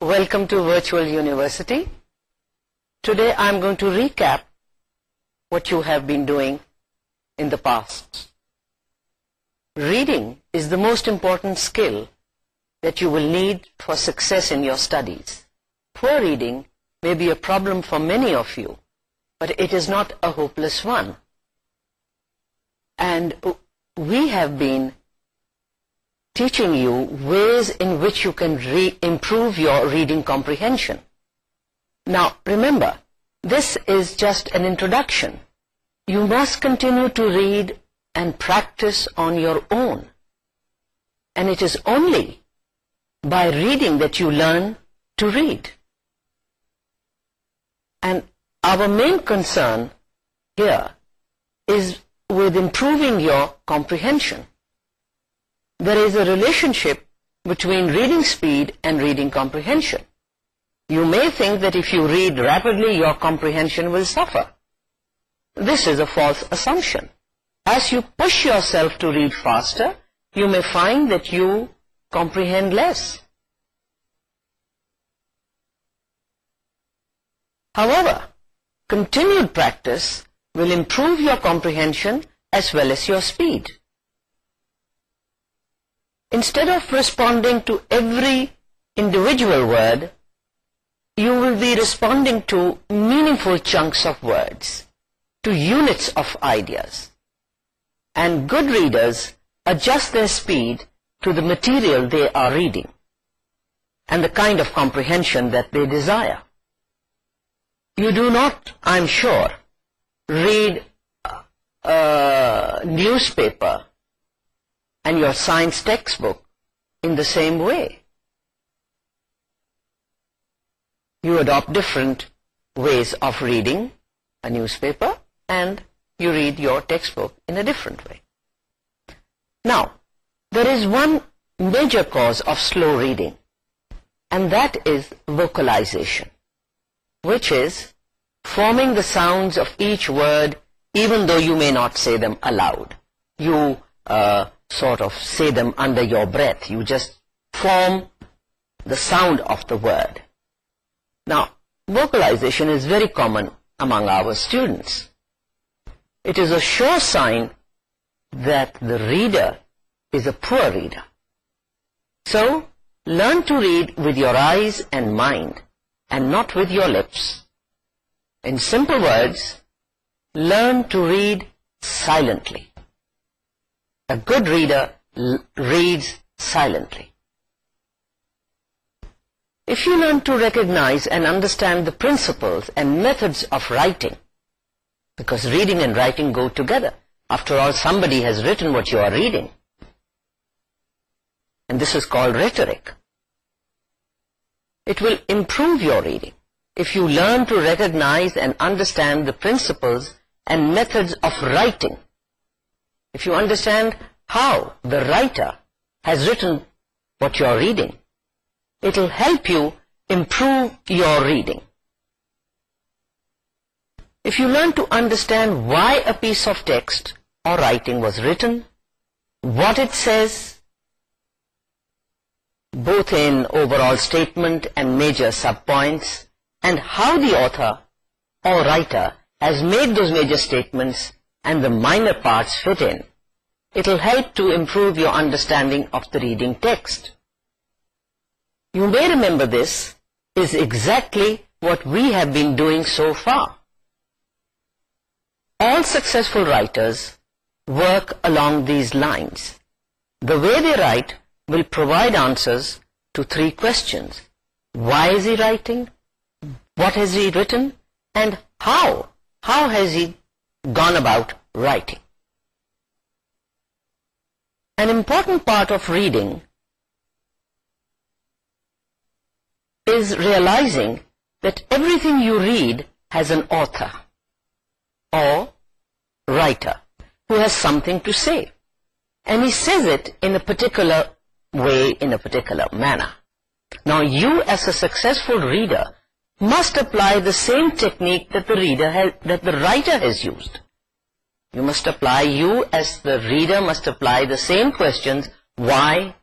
Welcome to Virtual University. Today I am going to recap what you have been doing in the past. Reading is the most important skill that you will need for success in your studies. Poor reading may be a problem for many of you, but it is not a hopeless one. And we have been teaching you ways in which you can improve your reading comprehension. Now, remember, this is just an introduction. You must continue to read and practice on your own. And it is only by reading that you learn to read. And our main concern here is with improving your comprehension there is a relationship between reading speed and reading comprehension. You may think that if you read rapidly, your comprehension will suffer. This is a false assumption. As you push yourself to read faster, you may find that you comprehend less. However, continued practice will improve your comprehension as well as your speed instead of responding to every individual word, you will be responding to meaningful chunks of words, to units of ideas. And good readers adjust their speed to the material they are reading and the kind of comprehension that they desire. You do not, I'm sure, read a newspaper and your science textbook in the same way. You adopt different ways of reading a newspaper and you read your textbook in a different way. Now, there is one major cause of slow reading and that is vocalization, which is forming the sounds of each word even though you may not say them aloud. You uh, sort of say them under your breath. You just form the sound of the word. Now, vocalization is very common among our students. It is a sure sign that the reader is a poor reader. So, learn to read with your eyes and mind and not with your lips. In simple words, learn to read silently. A good reader reads silently. If you learn to recognize and understand the principles and methods of writing, because reading and writing go together, after all somebody has written what you are reading, and this is called rhetoric, it will improve your reading if you learn to recognize and understand the principles and methods of writing if you understand how the writer has written what you are reading, it will help you improve your reading. If you learn to understand why a piece of text or writing was written, what it says, both in overall statement and major subpoints, and how the author or writer has made those major statements and the minor parts fit in. It will help to improve your understanding of the reading text. You may remember this is exactly what we have been doing so far. All successful writers work along these lines. The way they write will provide answers to three questions. Why is he writing? What has he written? And how? How has he gone about writing. An important part of reading is realizing that everything you read has an author or writer who has something to say. And he says it in a particular way, in a particular manner. Now you as a successful reader must apply the same technique that the reader has, that the writer has used. You must apply, you as the reader must apply the same questions, why,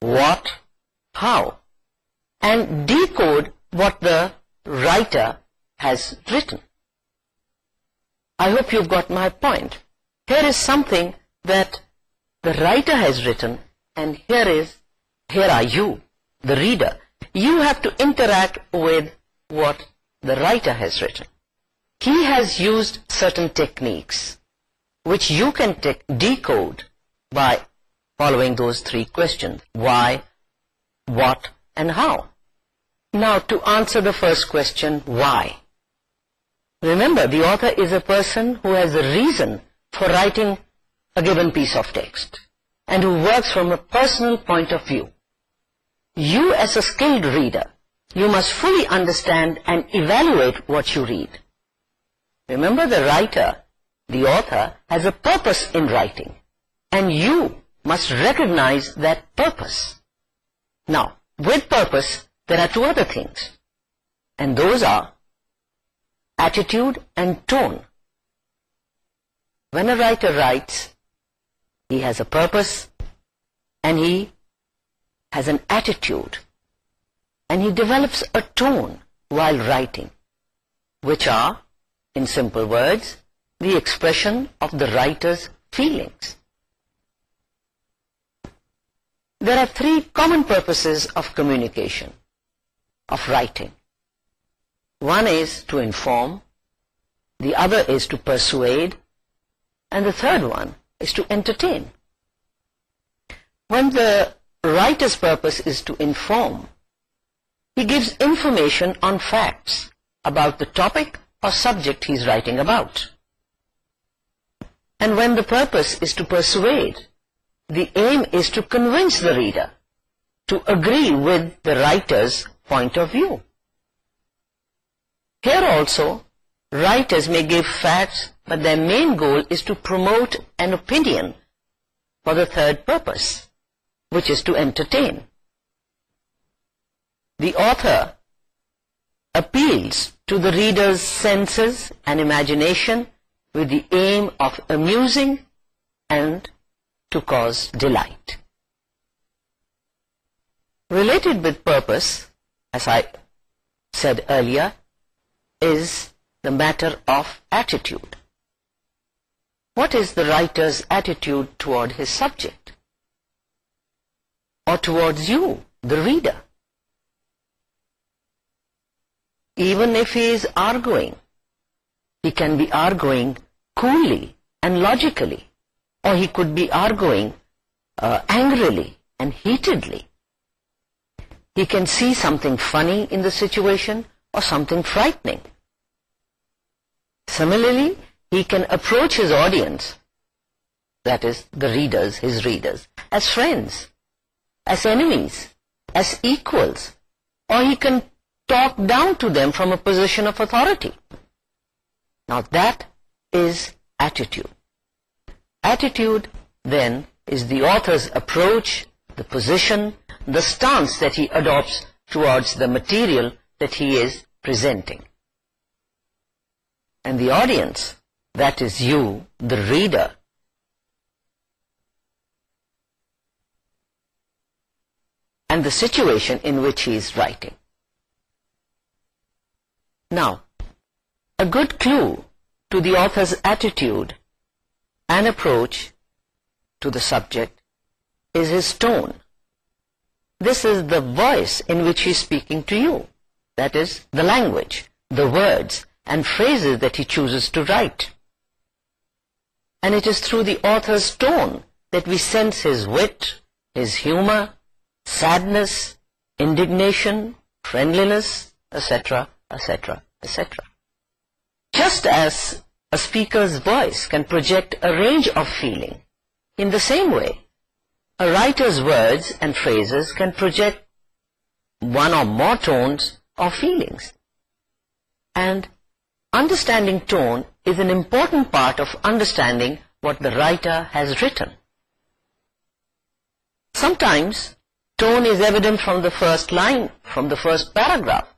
what, how, and decode what the writer has written. I hope you've got my point. Here is something that the writer has written and here is, here are you, the reader. You have to interact with what the writer has written. He has used certain techniques which you can decode by following those three questions. Why, what and how. Now to answer the first question, why? Remember the author is a person who has a reason for writing a given piece of text and who works from a personal point of view. You as a skilled reader you must fully understand and evaluate what you read. Remember the writer, the author, has a purpose in writing and you must recognize that purpose. Now, with purpose, there are two other things and those are attitude and tone. When a writer writes, he has a purpose and he has an attitude. And he develops a tone while writing, which are, in simple words, the expression of the writer's feelings. There are three common purposes of communication, of writing. One is to inform, the other is to persuade, and the third one is to entertain. When the writer's purpose is to inform, he gives information on facts about the topic or subject he is writing about. And when the purpose is to persuade, the aim is to convince the reader to agree with the writer's point of view. Here also, writers may give facts, but their main goal is to promote an opinion for the third purpose, which is to entertain. The author appeals to the reader's senses and imagination with the aim of amusing and to cause delight. Related with purpose, as I said earlier, is the matter of attitude. What is the writer's attitude toward his subject? Or towards you, the reader? even if he is arguing. He can be arguing coolly and logically, or he could be arguing uh, angrily and heatedly. He can see something funny in the situation or something frightening. Similarly, he can approach his audience, that is, the readers, his readers, as friends, as enemies, as equals, or he can talk down to them from a position of authority. Now that is attitude. Attitude then is the author's approach, the position, the stance that he adopts towards the material that he is presenting. And the audience, that is you, the reader, and the situation in which he is writing. Now, a good clue to the author's attitude and approach to the subject is his tone. This is the voice in which he is speaking to you. That is, the language, the words and phrases that he chooses to write. And it is through the author's tone that we sense his wit, his humor, sadness, indignation, friendliness, etc., etc etc. Just as a speaker's voice can project a range of feeling, in the same way, a writer's words and phrases can project one or more tones or feelings. And understanding tone is an important part of understanding what the writer has written. Sometimes tone is evident from the first line, from the first paragraph.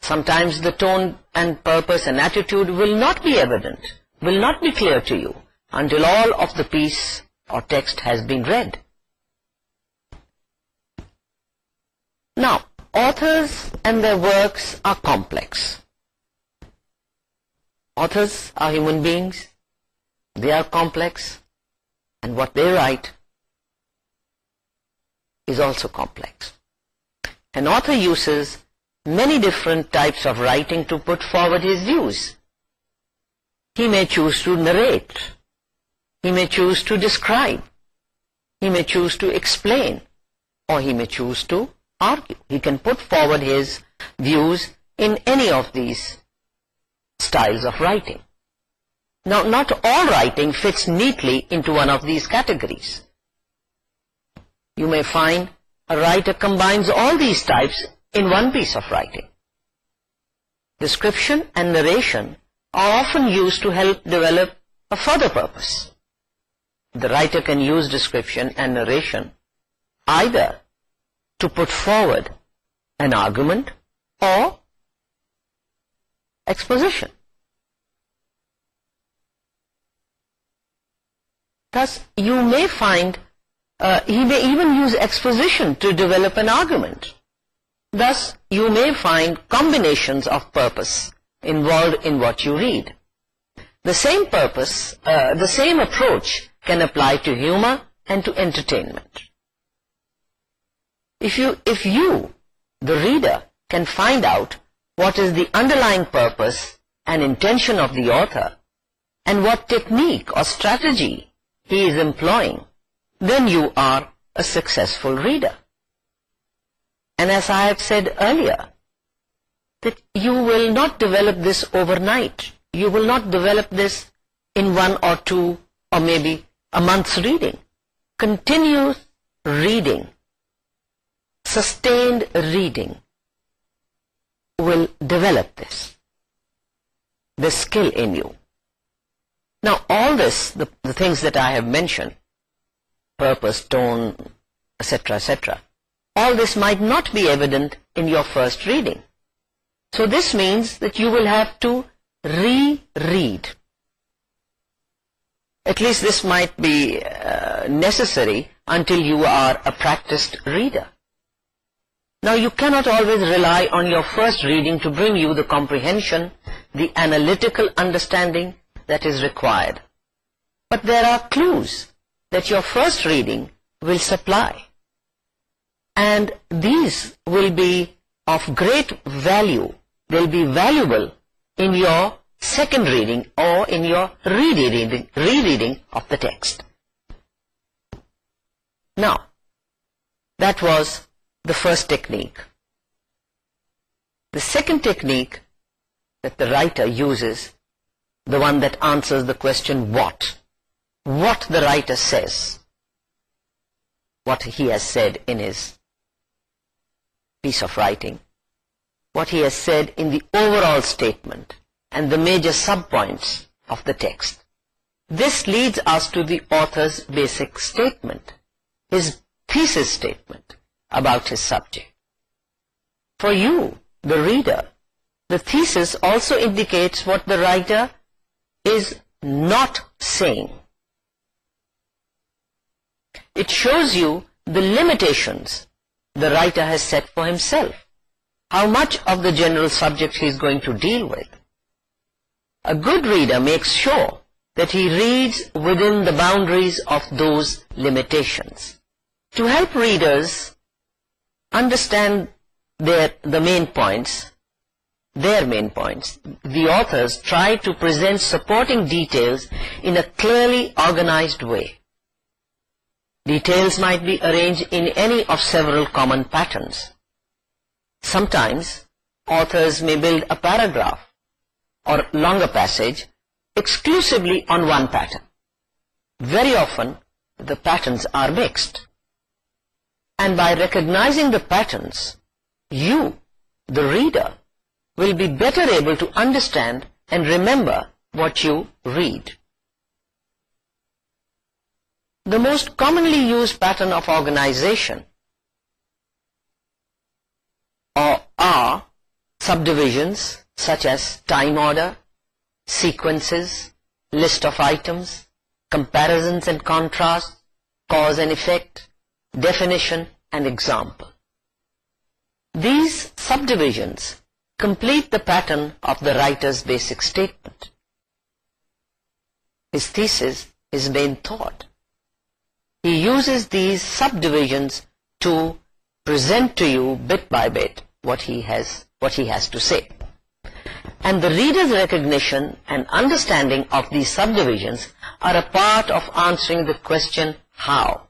Sometimes the tone and purpose and attitude will not be evident, will not be clear to you until all of the piece or text has been read. Now, authors and their works are complex. Authors are human beings, they are complex and what they write is also complex. An author uses many different types of writing to put forward his views. He may choose to narrate. He may choose to describe. He may choose to explain. Or he may choose to argue. He can put forward his views in any of these styles of writing. Now, not all writing fits neatly into one of these categories. You may find a writer combines all these types in one piece of writing. Description and narration are often used to help develop a further purpose. The writer can use description and narration either to put forward an argument or exposition. Thus, you may find, uh, he may even use exposition to develop an argument. Thus, you may find combinations of purpose involved in what you read. The same purpose, uh, the same approach can apply to humor and to entertainment. If you, if you, the reader, can find out what is the underlying purpose and intention of the author and what technique or strategy he is employing, then you are a successful reader. And as I have said earlier, that you will not develop this overnight. You will not develop this in one or two or maybe a month's reading. Continuous reading, sustained reading will develop this, this skill in you. Now all this, the, the things that I have mentioned, purpose, tone, etc., etc., all this might not be evident in your first reading. So this means that you will have to reread. At least this might be uh, necessary until you are a practiced reader. Now you cannot always rely on your first reading to bring you the comprehension, the analytical understanding that is required. But there are clues that your first reading will supply and these will be of great value they will be valuable in your second reading or in your rereading rereading of the text now that was the first technique the second technique that the writer uses the one that answers the question what what the writer says what he has said in his piece of writing what he has said in the overall statement and the major subpoints of the text this leads us to the author's basic statement his thesis statement about his subject for you the reader the thesis also indicates what the writer is not saying it shows you the limitations the writer has set for himself, how much of the general subject he is going to deal with. A good reader makes sure that he reads within the boundaries of those limitations. To help readers understand their, the main points, their main points, the authors try to present supporting details in a clearly organized way. Details might be arranged in any of several common patterns. Sometimes, authors may build a paragraph or longer passage exclusively on one pattern. Very often, the patterns are mixed. And by recognizing the patterns, you, the reader, will be better able to understand and remember what you read. The most commonly used pattern of organization are subdivisions such as time order, sequences, list of items, comparisons and contrast, cause and effect, definition and example. These subdivisions complete the pattern of the writer's basic statement. His thesis, his main thought he uses these subdivisions to present to you bit by bit what he has what he has to say and the reader's recognition and understanding of these subdivisions are a part of answering the question how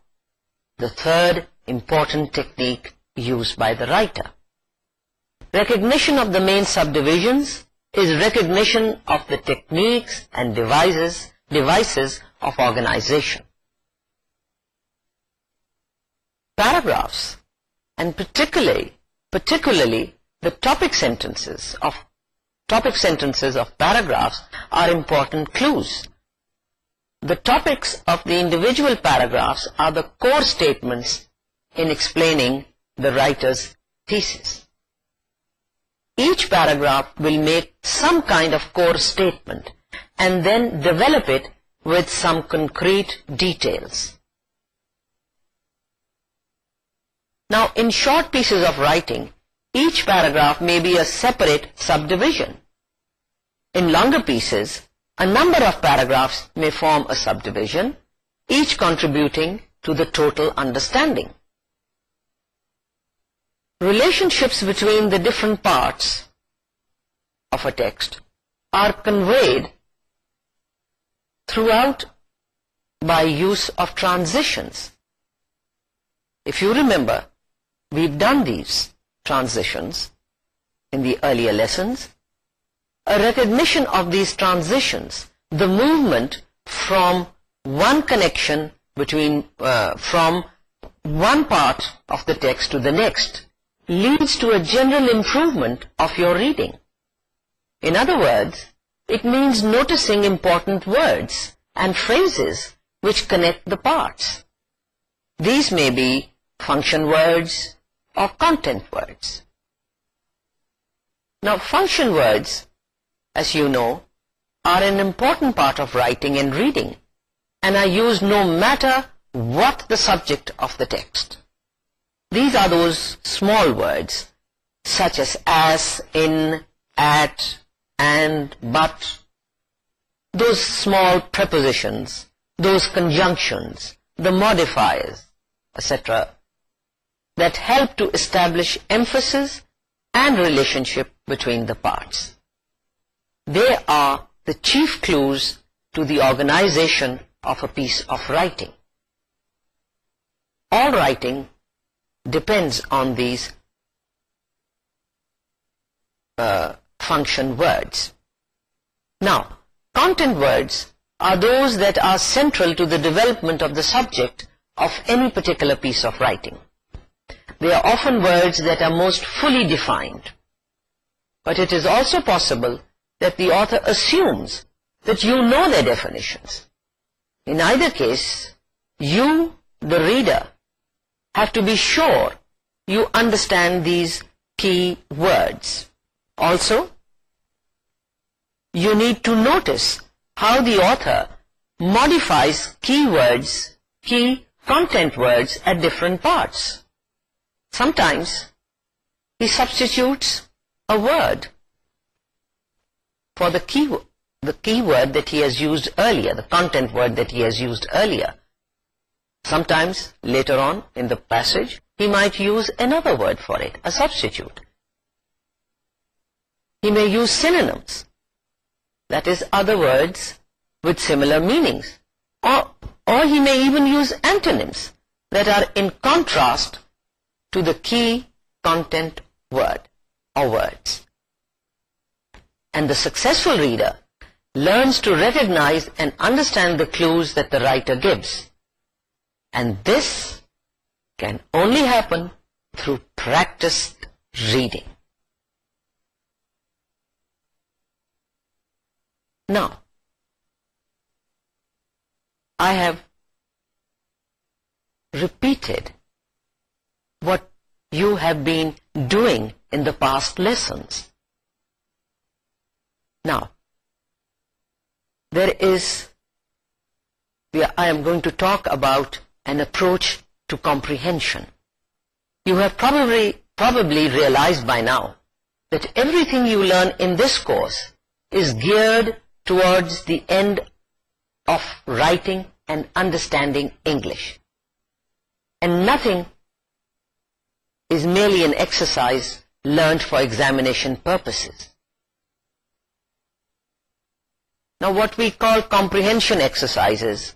the third important technique used by the writer recognition of the main subdivisions is recognition of the techniques and devices devices of organization paragraphs and particularly particularly the topic sentences of topic sentences of paragraphs are important clues the topics of the individual paragraphs are the core statements in explaining the writer's thesis each paragraph will make some kind of core statement and then develop it with some concrete details Now, in short pieces of writing, each paragraph may be a separate subdivision. In longer pieces, a number of paragraphs may form a subdivision, each contributing to the total understanding. Relationships between the different parts of a text are conveyed throughout by use of transitions. If you remember, We've done these transitions in the earlier lessons. A recognition of these transitions, the movement from one connection between, uh, from one part of the text to the next, leads to a general improvement of your reading. In other words, it means noticing important words and phrases which connect the parts. These may be function words, or content words. Now function words, as you know, are an important part of writing and reading and are used no matter what the subject of the text. These are those small words such as as, in, at, and, but, those small prepositions, those conjunctions, the modifiers, etc., that help to establish emphasis and relationship between the parts. They are the chief clues to the organization of a piece of writing. All writing depends on these uh, function words. Now, content words are those that are central to the development of the subject of any particular piece of writing they are often words that are most fully defined. But it is also possible that the author assumes that you know their definitions. In either case, you, the reader, have to be sure you understand these key words. Also, you need to notice how the author modifies key words, key content words at different parts. Sometimes he substitutes a word for the key, the key word that he has used earlier, the content word that he has used earlier. Sometimes later on in the passage he might use another word for it, a substitute. He may use synonyms, that is other words with similar meanings. Or, or he may even use antonyms that are in contrast to the key content word or words. And the successful reader learns to recognize and understand the clues that the writer gives. And this can only happen through practiced reading. Now, I have repeated what you have been doing in the past lessons. Now, there is, I am going to talk about an approach to comprehension. You have probably, probably realized by now that everything you learn in this course is geared towards the end of writing and understanding English. And nothing is merely an exercise learned for examination purposes. Now what we call comprehension exercises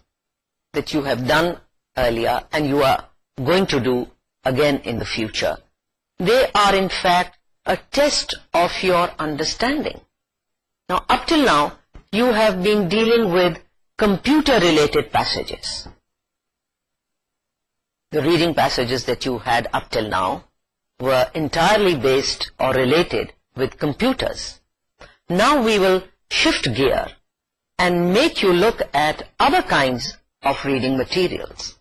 that you have done earlier and you are going to do again in the future, they are in fact a test of your understanding. Now up till now you have been dealing with computer related passages. The reading passages that you had up till now were entirely based or related with computers. Now we will shift gear and make you look at other kinds of reading materials.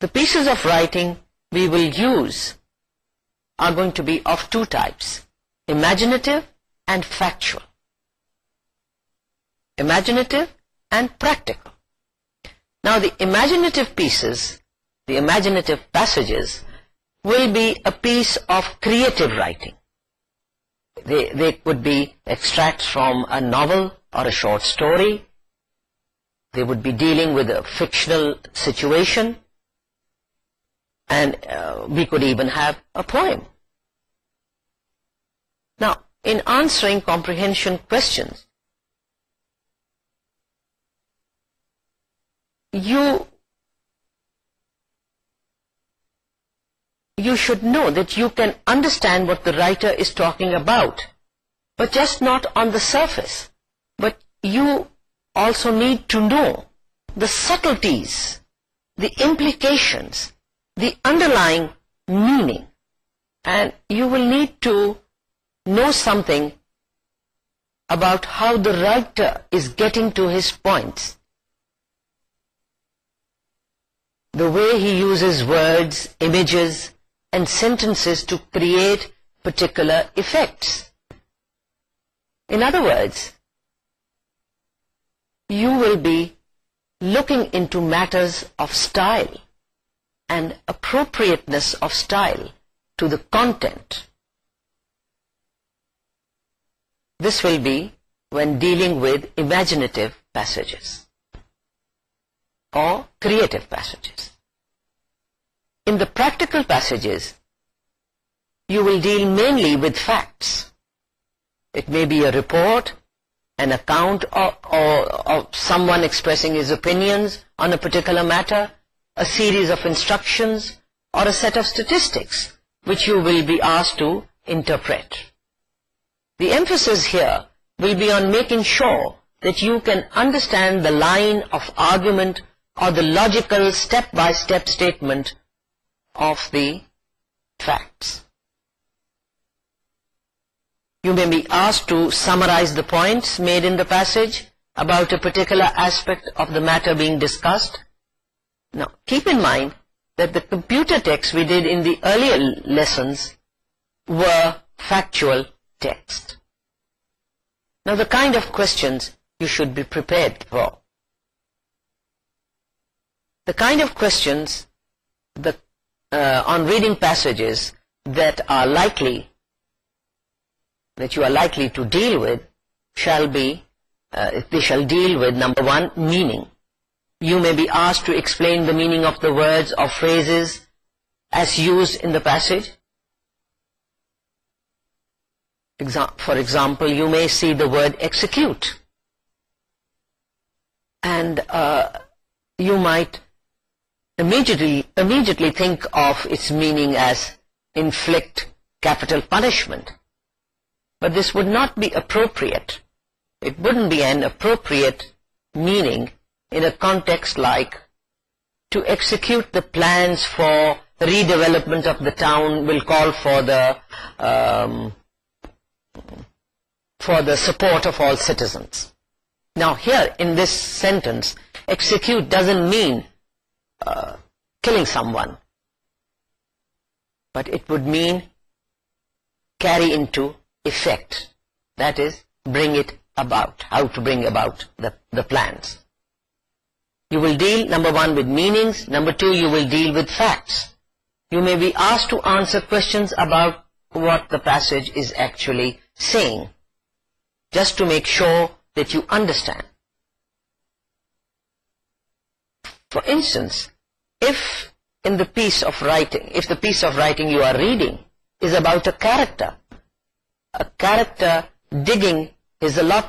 The pieces of writing we will use are going to be of two types, imaginative and factual. Imaginative and practical. Now the imaginative pieces, the imaginative passages will be a piece of creative writing. They, they could be extracts from a novel or a short story. They would be dealing with a fictional situation. And uh, we could even have a poem. Now, in answering comprehension questions, you you should know that you can understand what the writer is talking about but just not on the surface but you also need to know the subtleties the implications the underlying meaning and you will need to know something about how the writer is getting to his points the way he uses words, images and sentences to create particular effects. In other words, you will be looking into matters of style and appropriateness of style to the content. This will be when dealing with imaginative passages or creative passages. In the practical passages, you will deal mainly with facts. It may be a report, an account of, of someone expressing his opinions on a particular matter, a series of instructions, or a set of statistics which you will be asked to interpret. The emphasis here will be on making sure that you can understand the line of argument or the logical step-by-step statement of the facts. You may be asked to summarize the points made in the passage about a particular aspect of the matter being discussed. Now, keep in mind that the computer text we did in the earlier lessons were factual text. Now, the kind of questions you should be prepared for the kind of questions the, uh, on reading passages that are likely that you are likely to deal with shall be uh, they shall deal with number one meaning you may be asked to explain the meaning of the words or phrases as used in the passage for example you may see the word execute and uh, you might immediately immediately think of its meaning as inflict capital punishment. But this would not be appropriate. It wouldn't be an appropriate meaning in a context like to execute the plans for redevelopment of the town will call for the um, for the support of all citizens. Now here in this sentence, execute doesn't mean uh, killing someone. But it would mean carry into effect. That is, bring it about. How to bring about the, the plans. You will deal, number one, with meanings. Number two, you will deal with facts. You may be asked to answer questions about what the passage is actually saying. Just to make sure that you understand. For instance, if in the piece of writing, if the piece of writing you are reading is about a character, a character digging his uh,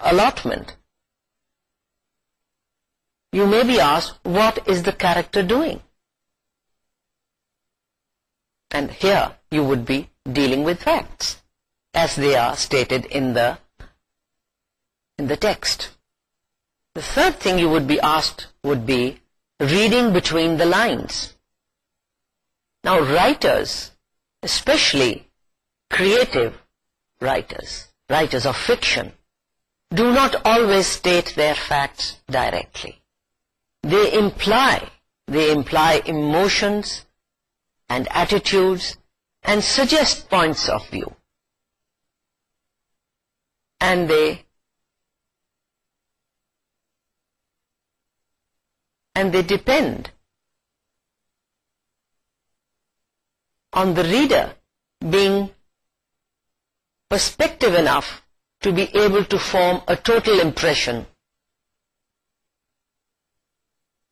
allotment, you may be asked, what is the character doing? And here you would be dealing with facts, as they are stated in the, in the text. The third thing you would be asked would be reading between the lines. Now writers, especially creative writers, writers of fiction, do not always state their facts directly. They imply, they imply emotions and attitudes and suggest points of view. And they and they depend on the reader being perspective enough to be able to form a total impression.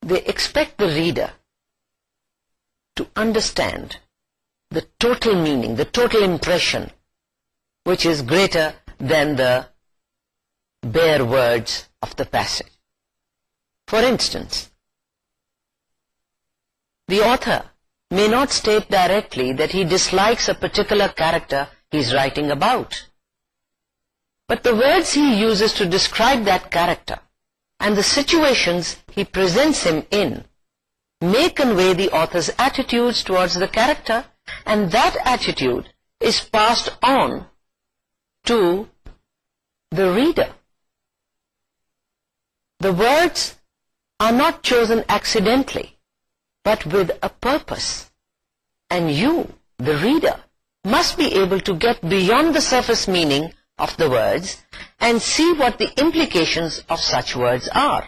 They expect the reader to understand the total meaning, the total impression, which is greater than the bare words of the passage. For instance, the author may not state directly that he dislikes a particular character he is writing about. But the words he uses to describe that character and the situations he presents him in may convey the author's attitudes towards the character and that attitude is passed on to the reader. The words are not chosen accidentally but with a purpose. And you, the reader, must be able to get beyond the surface meaning of the words and see what the implications of such words are.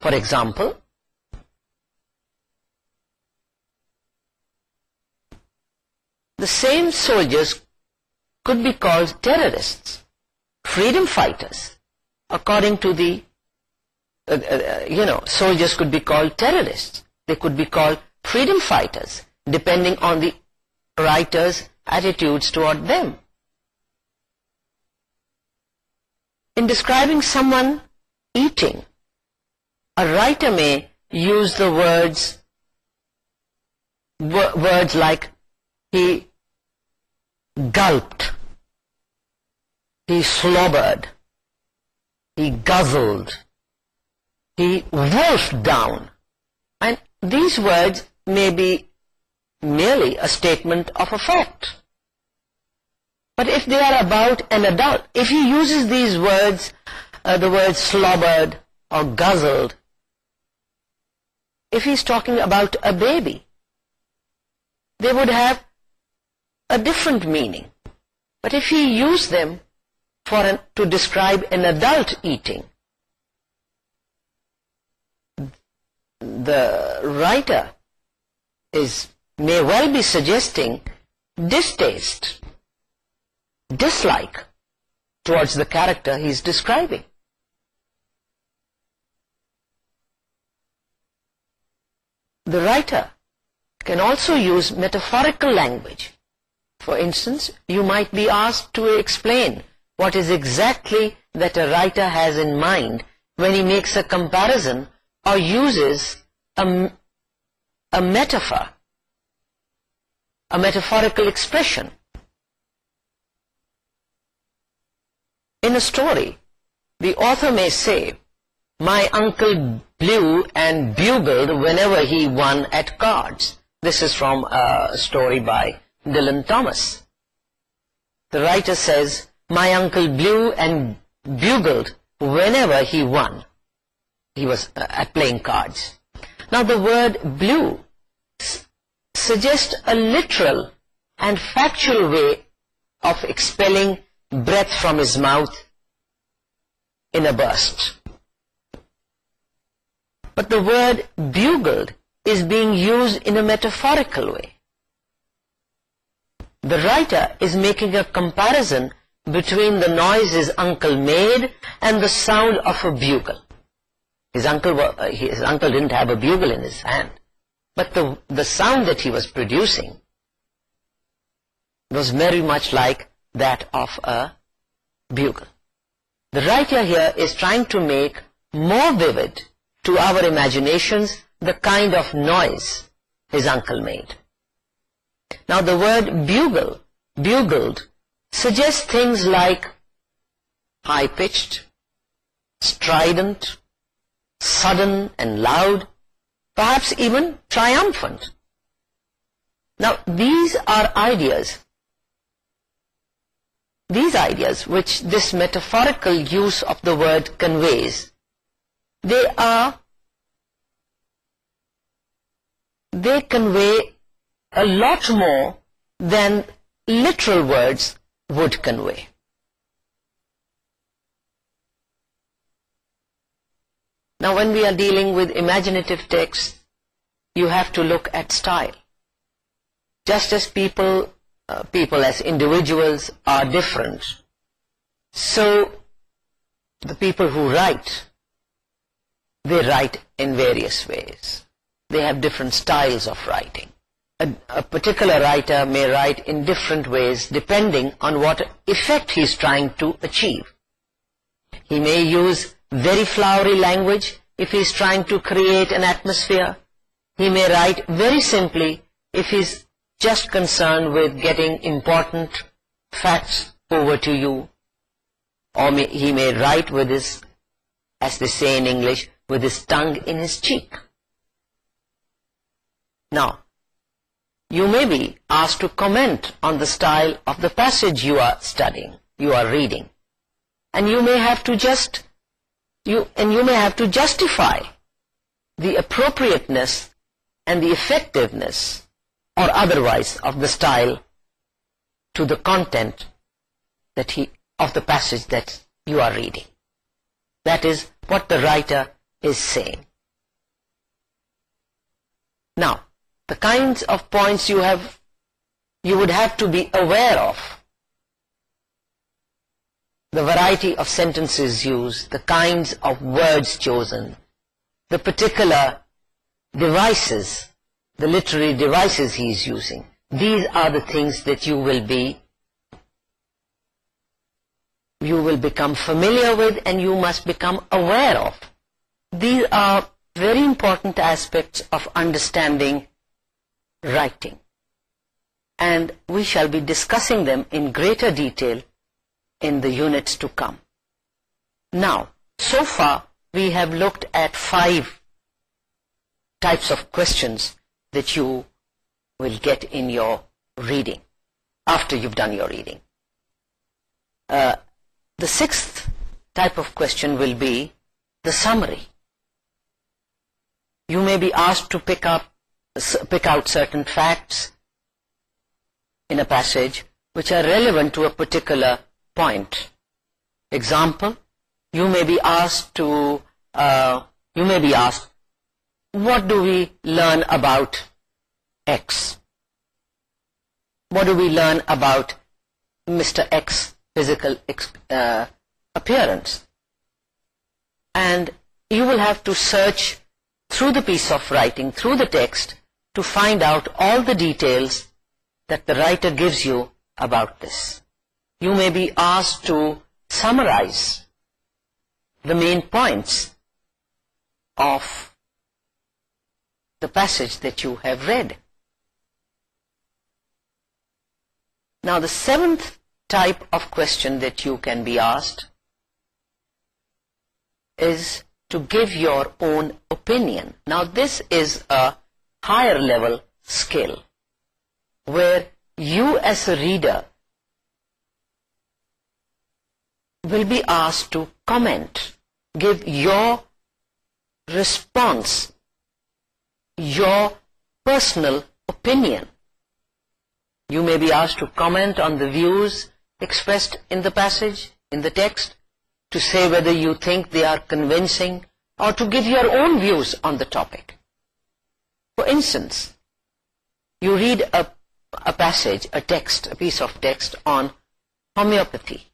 For example, the same soldiers could be called terrorists, freedom fighters, according to the, uh, uh, uh, you know, soldiers could be called terrorists they could be called freedom fighters depending on the writer's attitudes toward them. In describing someone eating, a writer may use the words words like he gulped, he slobbered, he guzzled, he wolfed down these words may be merely a statement of a fact. But if they are about an adult, if he uses these words, uh, the words slobbered or guzzled, if he's talking about a baby, they would have a different meaning. But if he used them for to describe an adult eating, the writer is may well be suggesting distaste, dislike towards the character he's describing. The writer can also use metaphorical language. For instance, you might be asked to explain what is exactly that a writer has in mind when he makes a comparison or uses a, metaphor, a metaphorical expression in a story. The author may say, my uncle blew and bugled whenever he won at cards. This is from a story by Dylan Thomas. The writer says, my uncle blew and bugled whenever he won. He was uh, at playing cards. Now the word blue suggests a literal and factual way of expelling breath from his mouth in a burst. But the word bugled is being used in a metaphorical way. The writer is making a comparison between the noises uncle made and the sound of a bugle. His uncle, didn't have a bugle in his hand. But the sound that he was producing was very much like that of a bugle. The writer here is trying to make more vivid to our imaginations the kind of noise his uncle made. Now the word bugle, bugled, suggests things like high-pitched, strident, sudden and loud, perhaps even triumphant. Now, these are ideas, these ideas which this metaphorical use of the word conveys, they are, they convey a lot more than literal words would convey. Now when we are dealing with imaginative texts, you have to look at style. Just as people, uh, people as individuals are different, so the people who write, they write in various ways. They have different styles of writing. a particular writer may write in different ways depending on what effect he is trying to achieve. He may use very flowery language if he is trying to create an atmosphere. He may write very simply if he is just concerned with getting important facts over to you. Or he may write with his, as they say in English, with his tongue in his cheek. Now, you may be asked to comment on the style of the passage you are studying, you are reading. And you may have to just you and you may have to justify the appropriateness and the effectiveness or otherwise of the style to the content that he of the passage that you are reading that is what the writer is saying now the kinds of points you have you would have to be aware of the variety of sentences used, the kinds of words chosen, the particular devices, the literary devices he is using. These are the things that you will be, you will become familiar with and you must become aware of. These are very important aspects of understanding writing. And we shall be discussing them in greater detail in the units to come. Now, so far we have looked at five types of questions that you will get in your reading after you've done your reading. Uh, the sixth type of question will be the summary. You may be asked to pick up pick out certain facts in a passage which are relevant to a particular point. Example, you may be asked to, uh, you may be asked, what do we learn about X? What do we learn about Mr. X's physical uh, appearance? And you will have to search through the piece of writing, through the text, to find out all the details that the writer gives you about this you may be asked to summarize the main points of the passage that you have read. Now the seventh type of question that you can be asked is to give your own opinion. Now this is a higher level skill where you as a reader will be asked to comment, give your response, your personal opinion. You may be asked to comment on the views expressed in the passage, in the text, to say whether you think they are convincing or to give your own views on the topic. For instance, you read a, passage, a text, a piece of text on homeopathy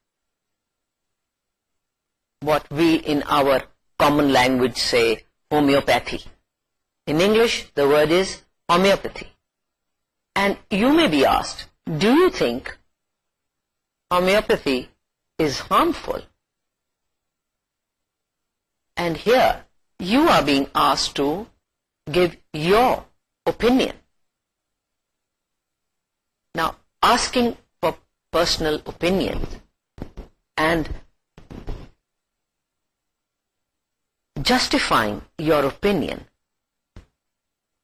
what we in our common language say homeopathy. In English, the word is homeopathy. And you may be asked, do you think homeopathy is harmful? And here, you are being asked to give your opinion. Now, asking for personal opinion and justifying your opinion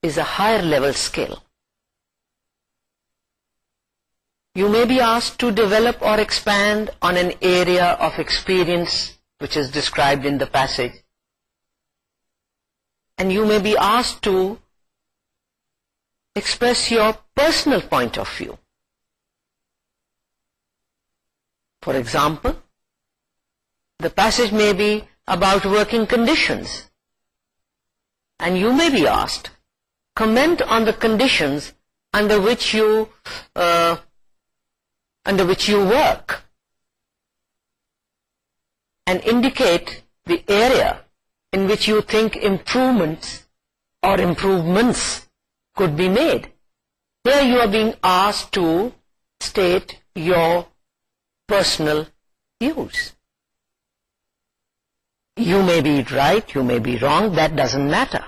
is a higher level skill. You may be asked to develop or expand on an area of experience which is described in the passage. And you may be asked to express your personal point of view. For example, the passage may be about working conditions. And you may be asked, comment on the conditions under which you, uh, under which you work and indicate the area in which you think improvements or improvements could be made. Here you are being asked to state your personal views. You may be right, you may be wrong, that doesn't matter.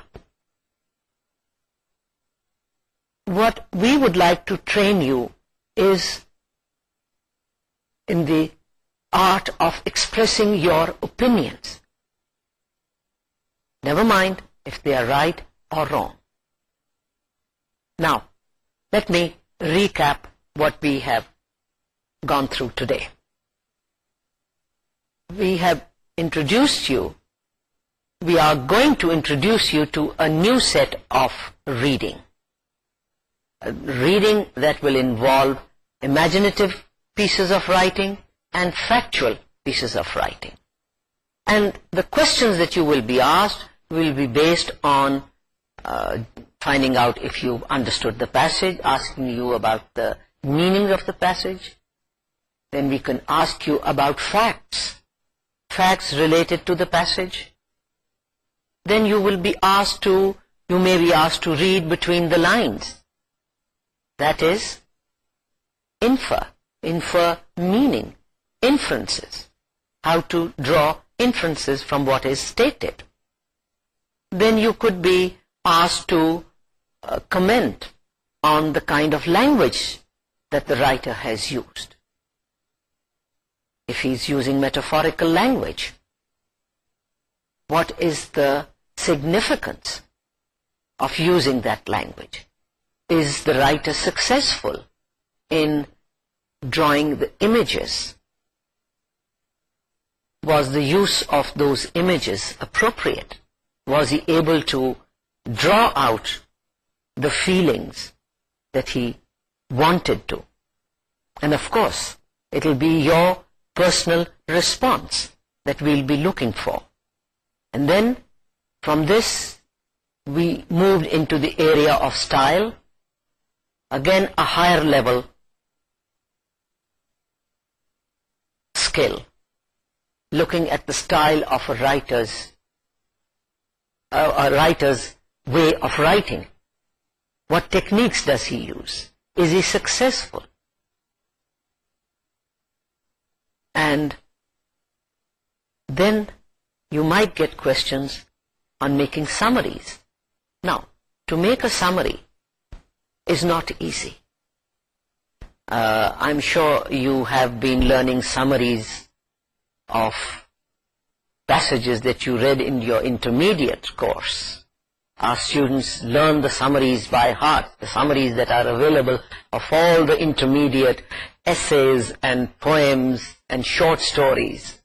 What we would like to train you is in the art of expressing your opinions. Never mind if they are right or wrong. Now, let me recap what we have gone through today. We have introduced you, we are going to introduce you to a new set of reading. reading that will involve imaginative pieces of writing and factual pieces of writing. And the questions that you will be asked will be based on uh, finding out if you understood the passage, asking you about the meaning of the passage. Then we can ask you about facts facts related to the passage. Then you will be asked to, you may be asked to read between the lines. That is, infer, infer meaning, inferences, how to draw inferences from what is stated. Then you could be asked to uh, comment on the kind of language that the writer has used if he's using metaphorical language? What is the significance of using that language? Is the writer successful in drawing the images? Was the use of those images appropriate? Was he able to draw out the feelings that he wanted to? And of course, it will be your personal response that we'll be looking for. And then from this we moved into the area of style, again a higher level skill, looking at the style of a writer's, uh, a writer's way of writing. What techniques does he use? Is he successful? and then you might get questions on making summaries. Now, to make a summary is not easy. Uh, I'm sure you have been learning summaries of passages that you read in your intermediate course. Our students learn the summaries by heart, the summaries that are available of all the intermediate essays and poems and short stories.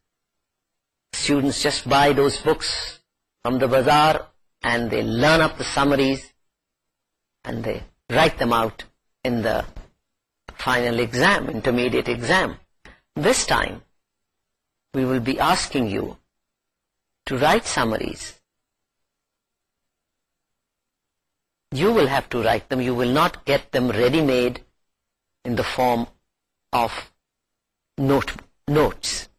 Students just buy those books from the bazaar and they learn up the summaries and they write them out in the final exam, intermediate exam. This time we will be asking you to write summaries. You will have to write them, you will not get them ready-made in the form of notebook notes.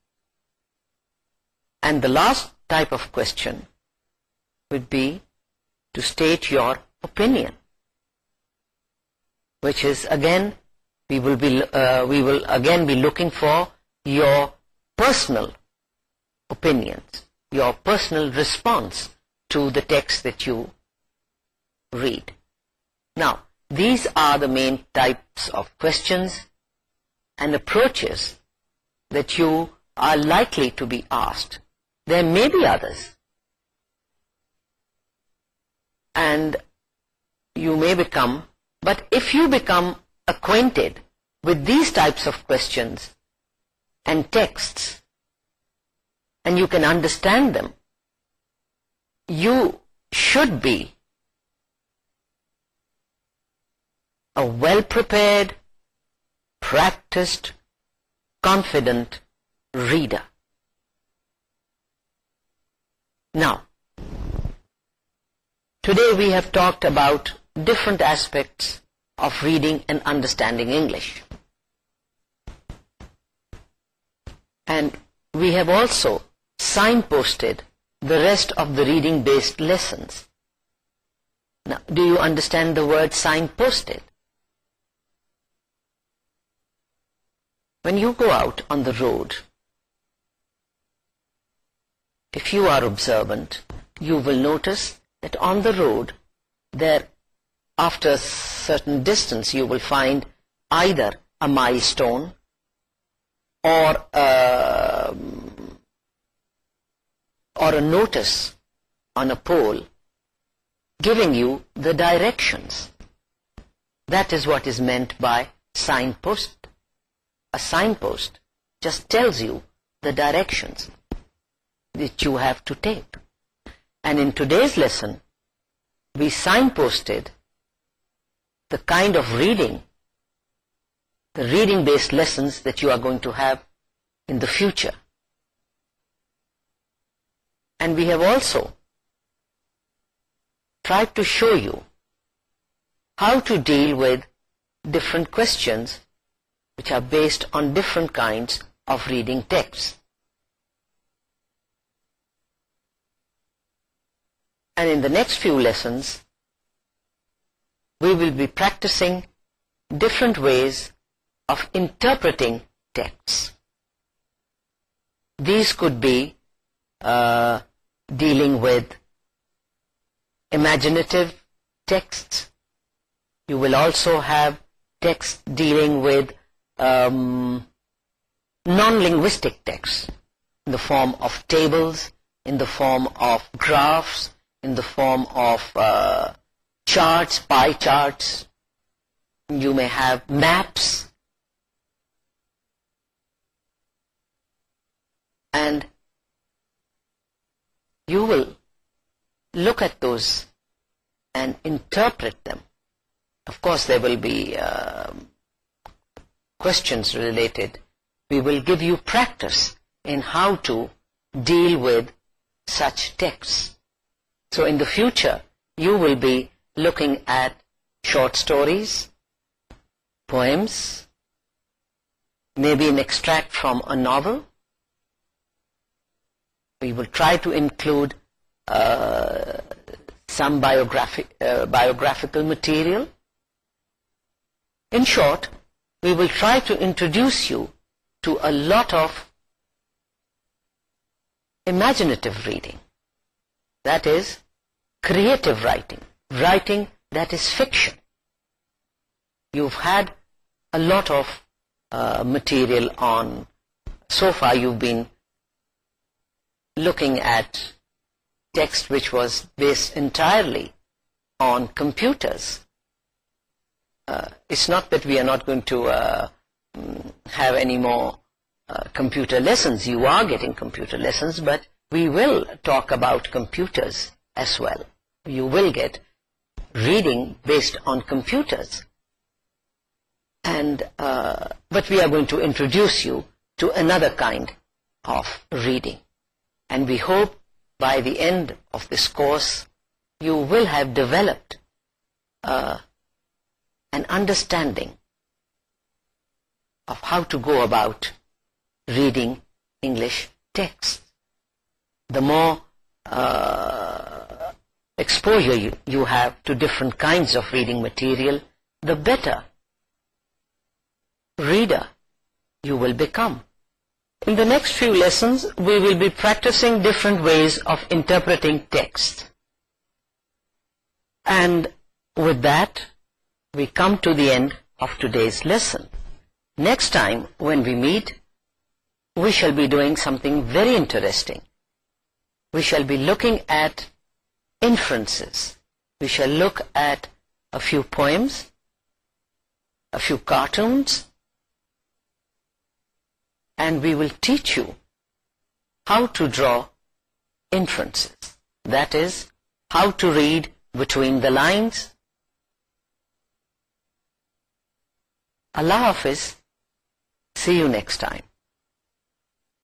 And the last type of question would be to state your opinion, which is again, we will, be, uh, we will again be looking for your personal opinions, your personal response to the text that you read. Now, these are the main types of questions and approaches that you are likely to be asked. There may be others. And you may become, but if you become acquainted with these types of questions and texts, and you can understand them, you should be a well-prepared, practiced confident reader. Now, today we have talked about different aspects of reading and understanding English. And we have also signposted the rest of the reading-based lessons. Now, do you understand the word signposted? when you go out on the road, if you are observant, you will notice that on the road, there, after a certain distance, you will find either a milestone or um, a, notice on a pole giving you the directions. That is what is meant by signpost a signpost just tells you the directions that you have to take. And in today's lesson, we signposted the kind of reading, the reading-based lessons that you are going to have in the future. And we have also tried to show you how to deal with different questions which are based on different kinds of reading texts. And in the next few lessons, we will be practicing different ways of interpreting texts. These could be uh, dealing with imaginative texts. You will also have texts dealing with um, non-linguistic texts in the form of tables, in the form of graphs, in the form of uh, charts, pie charts. You may have maps. And you will look at those and interpret them. Of course, there will be... Um, questions related, we will give you practice in how to deal with such texts. So in the future, you will be looking at short stories, poems, maybe an extract from a novel. We will try to include uh, some biographic, uh, biographical material. In short, we will try to introduce you to a lot of imaginative reading. That is creative writing, writing that is fiction. You've had a lot of uh, material on, so far you've been looking at text which was based entirely on computers. Uh, it's not that we are not going to uh, mm, have any more uh, computer lessons. You are getting computer lessons, but we will talk about computers as well. You will get reading based on computers. And, but we are going to introduce you to another kind of reading. And we hope by the end of this course, you will have developed an understanding of how to go about reading English texts. The more uh, exposure you, you have to different kinds of reading material, the better reader you will become. In the next few lessons, we will be practicing different ways of interpreting text. And with that, we come to the end of today's lesson. Next time when we meet, we shall be doing something very interesting. We shall be looking at inferences. We shall look at a few poems, a few cartoons, and we will teach you how to draw inferences. That is, how to read between the lines, اللہ حافظ see you next time